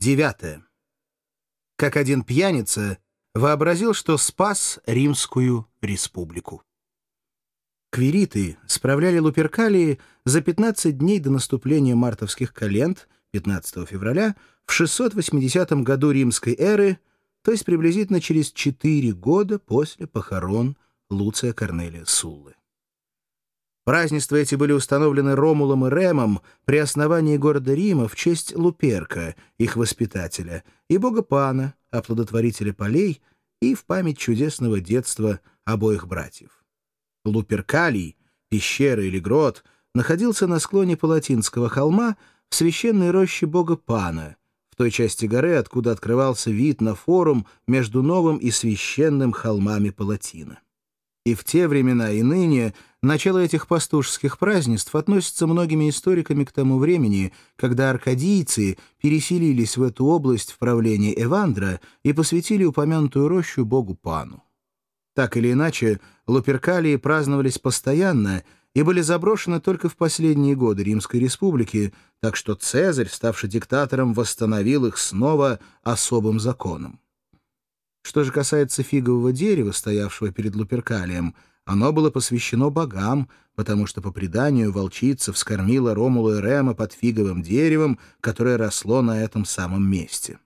Девятое. Как один пьяница вообразил, что спас Римскую республику. Квириты справляли Луперкалии за 15 дней до наступления мартовских календ 15 февраля в 680 году римской эры, то есть приблизительно через 4 года после похорон Луция Корнелия Суллы. Празднества эти были установлены Ромулом и Ремом при основании города Рима в честь Луперка, их воспитателя, и бога Пана, оплодотворителя полей, и в память чудесного детства обоих братьев. Луперкалий, пещера или грот, находился на склоне Палатинского холма в священной роще бога Пана, в той части горы, откуда открывался вид на форум между новым и священным холмами Палатина. И в те времена, и ныне начало этих пастушеских празднеств относится многими историками к тому времени, когда аркадийцы переселились в эту область в правлении Эвандра и посвятили упомянутую рощу богу Пану. Так или иначе, Луперкалии праздновались постоянно и были заброшены только в последние годы Римской Республики, так что Цезарь, ставший диктатором, восстановил их снова особым законом. Что же касается фигового дерева, стоявшего перед Луперкалием, оно было посвящено богам, потому что, по преданию, волчица вскормила Ромула и Рема под фиговым деревом, которое росло на этом самом месте.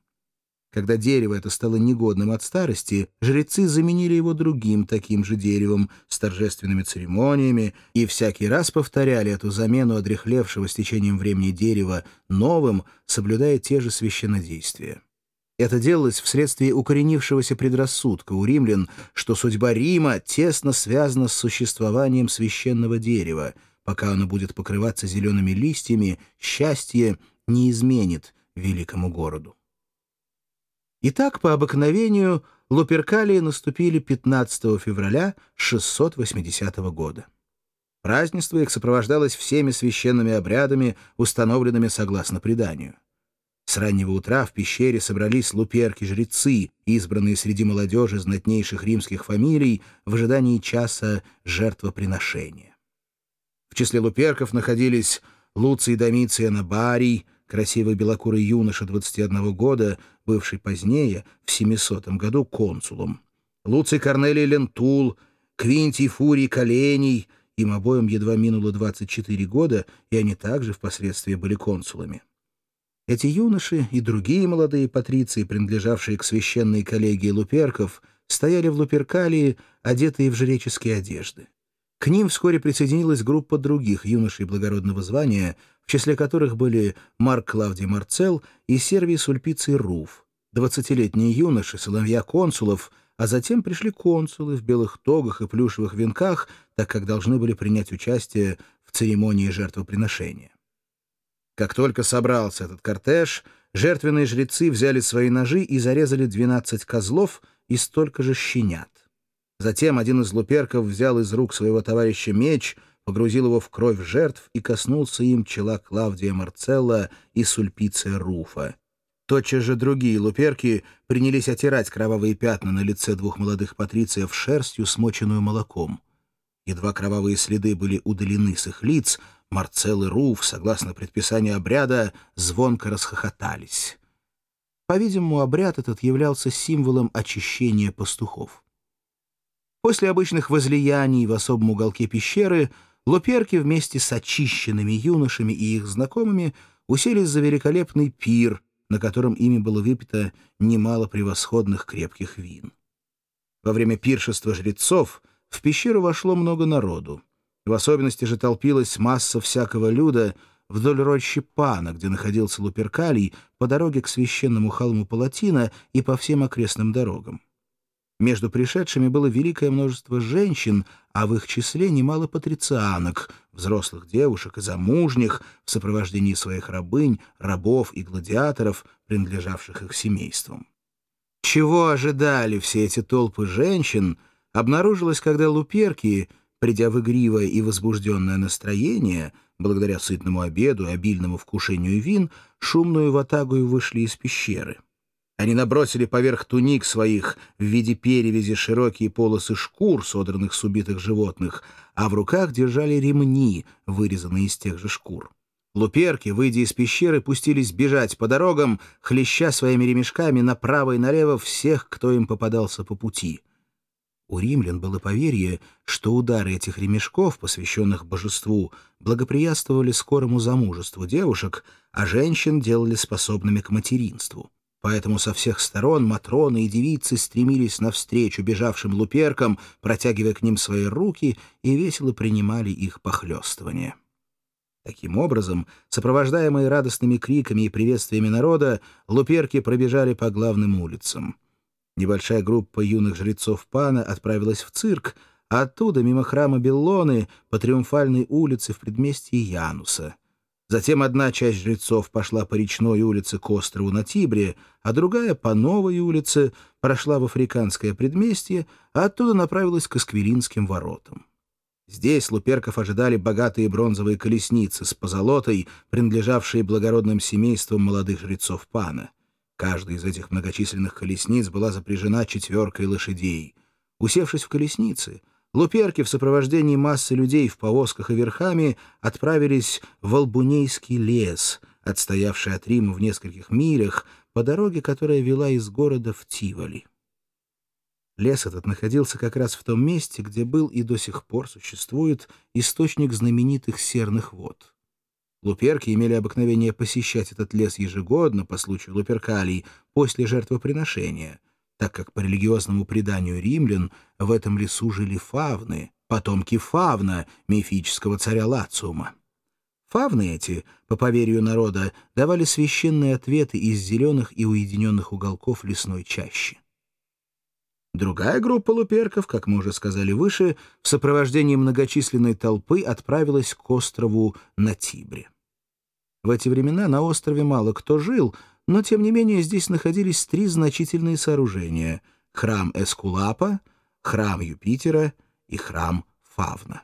Когда дерево это стало негодным от старости, жрецы заменили его другим таким же деревом с торжественными церемониями и всякий раз повторяли эту замену одрехлевшего с течением времени дерева новым, соблюдая те же священнодействия. Это делалось вследствие укоренившегося предрассудка у римлян, что судьба Рима тесно связана с существованием священного дерева. Пока оно будет покрываться зелеными листьями, счастье не изменит великому городу. Итак, по обыкновению, Луперкалии наступили 15 февраля 680 года. Празднество их сопровождалось всеми священными обрядами, установленными согласно преданию. С раннего утра в пещере собрались луперки-жрецы, избранные среди молодежи знатнейших римских фамилий в ожидании часа жертвоприношения. В числе луперков находились Луций Домиций Анабарий, красивый белокурый юноша 21 года, бывший позднее, в 700 году, консулом. Луций Корнелий Лентул, Квинтий Фурий Колений, им обоим едва минуло 24 года, и они также впоследствии были консулами. Эти юноши и другие молодые патриции, принадлежавшие к священной коллегии луперков, стояли в Луперкалии, одетые в жреческие одежды. К ним вскоре присоединилась группа других юношей благородного звания, в числе которых были Марк Клавдий Марцел и Сервий Сульпиций Руф, двадцатилетние юноши, сыновья консулов, а затем пришли консулы в белых тогах и плюшевых венках, так как должны были принять участие в церемонии жертвоприношения. Как только собрался этот кортеж, жертвенные жрецы взяли свои ножи и зарезали 12 козлов и столько же щенят. Затем один из луперков взял из рук своего товарища меч, погрузил его в кровь жертв и коснулся им чела Клавдия Марцелла и Сульпиция Руфа. Тотчас же другие луперки принялись отирать кровавые пятна на лице двух молодых патрициев шерстью, смоченную молоком. Едва кровавые следы были удалены с их лиц, Марцел и Руф, согласно предписанию обряда, звонко расхохотались. По-видимому, обряд этот являлся символом очищения пастухов. После обычных возлияний в особом уголке пещеры луперки вместе с очищенными юношами и их знакомыми уселись за великолепный пир, на котором ими было выпито немало превосходных крепких вин. Во время пиршества жрецов в пещеру вошло много народу. В особенности же толпилась масса всякого люда вдоль рощи Пана, где находился Луперкалий, по дороге к священному холму Палатина и по всем окрестным дорогам. Между пришедшими было великое множество женщин, а в их числе немало патрицианок, взрослых девушек и замужних в сопровождении своих рабынь, рабов и гладиаторов, принадлежавших их семействам. Чего ожидали все эти толпы женщин, обнаружилось, когда луперки, придя в игривое и возбужденное настроение, благодаря сытному обеду и обильному вкушению вин, шумную ватагую вышли из пещеры. Они набросили поверх туник своих в виде перевязи широкие полосы шкур, содранных с убитых животных, а в руках держали ремни, вырезанные из тех же шкур. Луперки, выйдя из пещеры, пустились бежать по дорогам, хлеща своими ремешками направо и налево всех, кто им попадался по пути. У римлян было поверье, что удары этих ремешков, посвященных божеству, благоприятствовали скорому замужеству девушек, а женщин делали способными к материнству. Поэтому со всех сторон матроны и девицы стремились навстречу бежавшим луперкам, протягивая к ним свои руки и весело принимали их похлестывание. Таким образом, сопровождаемые радостными криками и приветствиями народа, луперки пробежали по главным улицам. Небольшая группа юных жрецов пана отправилась в цирк, а оттуда, мимо храма Беллоны, по Триумфальной улице в предместье Януса. Затем одна часть жрецов пошла по речной улице к острову на Тибре, а другая по новой улице прошла в Африканское предместье, а оттуда направилась к Асквилинским воротам. Здесь Луперков ожидали богатые бронзовые колесницы с позолотой, принадлежавшие благородным семействам молодых жрецов пана. Каждая из этих многочисленных колесниц была запряжена четверкой лошадей. Усевшись в колесницы, Луперки в сопровождении массы людей в повозках и верхами отправились в Албунейский лес, отстоявший от Рима в нескольких милях, по дороге, которая вела из города в Тиволи. Лес этот находился как раз в том месте, где был и до сих пор существует источник знаменитых серных вод. Луперки имели обыкновение посещать этот лес ежегодно по случаю луперкалий после жертвоприношения, так как по религиозному преданию римлян в этом лесу жили фавны, потомки фавна, мифического царя Лациума. Фавны эти, по поверью народа, давали священные ответы из зеленых и уединенных уголков лесной чащи. Другая группа луперков, как мы уже сказали выше, в сопровождении многочисленной толпы отправилась к острову на Тибре. В эти времена на острове мало кто жил, но тем не менее здесь находились три значительные сооружения — храм Эскулапа, храм Юпитера и храм Фавна.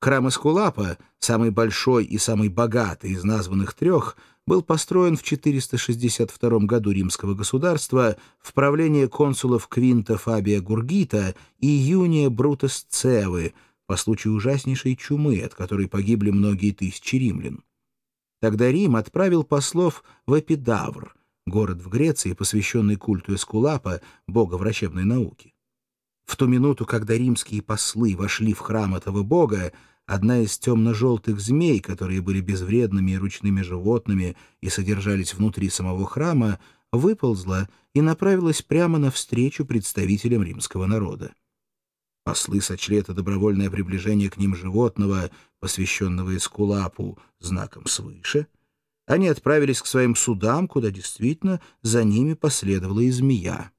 Храм Эскулапа, самый большой и самый богатый из названных трех — был построен в 462 году римского государства в правление консулов Квинта Фабия Гургита и Юния Брутас Цевы по случаю ужаснейшей чумы, от которой погибли многие тысячи римлян. Тогда Рим отправил послов в Эпидавр, город в Греции, посвященный культу Эскулапа, бога врачебной науки. В ту минуту, когда римские послы вошли в храм этого бога, Одна из темно-желтых змей, которые были безвредными и ручными животными и содержались внутри самого храма, выползла и направилась прямо навстречу представителям римского народа. Послы сочли это добровольное приближение к ним животного, посвященного Эскулапу, знаком свыше. Они отправились к своим судам, куда действительно за ними последовала и змея.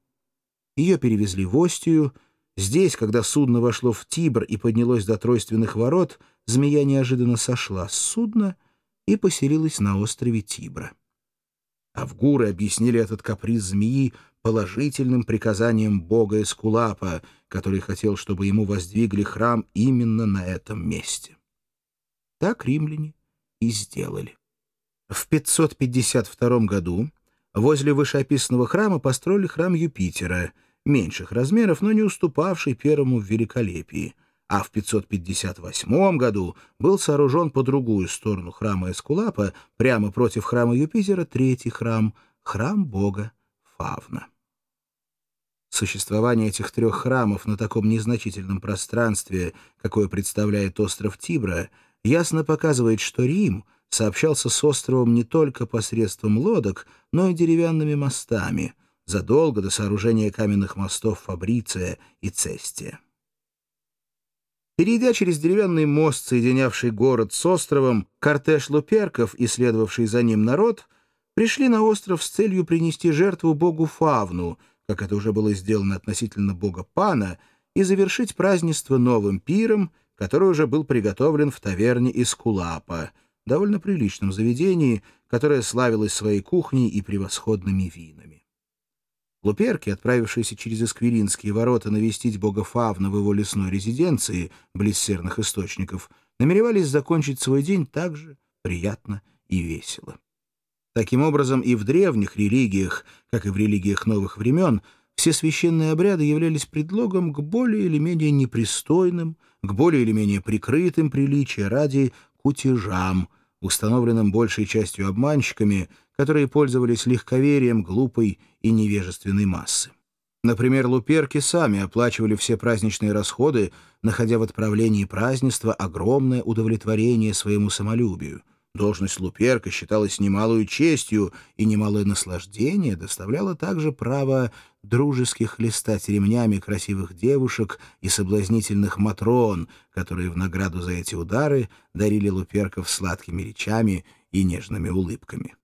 Ее перевезли в Остию — Здесь, когда судно вошло в Тибр и поднялось до тройственных ворот, змея неожиданно сошла с судна и поселилась на острове Тибра. Авгуры объяснили этот каприз змеи положительным приказанием бога Эскулапа, который хотел, чтобы ему воздвигли храм именно на этом месте. Так римляне и сделали. В 552 году возле вышеописанного храма построили храм Юпитера — меньших размеров, но не уступавший первому в великолепии, а в 558 году был сооружен по другую сторону храма Эскулапа, прямо против храма Юпитера, третий храм — храм бога Фавна. Существование этих трех храмов на таком незначительном пространстве, какое представляет остров Тибра, ясно показывает, что Рим сообщался с островом не только посредством лодок, но и деревянными мостами — задолго до сооружения каменных мостов Фабриция и Цестия. Перейдя через деревянный мост, соединявший город с островом, кортеж луперков и следовавший за ним народ пришли на остров с целью принести жертву богу Фавну, как это уже было сделано относительно бога Пана, и завершить празднество новым пиром, который уже был приготовлен в таверне Искулапа, довольно приличном заведении, которое славилось своей кухней и превосходными винами. Луперки, отправившиеся через Эсквилинские ворота навестить бога Фавна в его лесной резиденции, близ серных источников, намеревались закончить свой день так же приятно и весело. Таким образом, и в древних религиях, как и в религиях новых времен, все священные обряды являлись предлогом к более или менее непристойным, к более или менее прикрытым приличия ради кутежам, установленным большей частью обманщиками, которые пользовались легковерием глупой и невежественной массы. Например, луперки сами оплачивали все праздничные расходы, находя в отправлении празднества огромное удовлетворение своему самолюбию. Должность луперка считалась немалую честью, и немалое наслаждение доставляло также право дружеских листать ремнями красивых девушек и соблазнительных матрон, которые в награду за эти удары дарили луперков сладкими речами и нежными улыбками.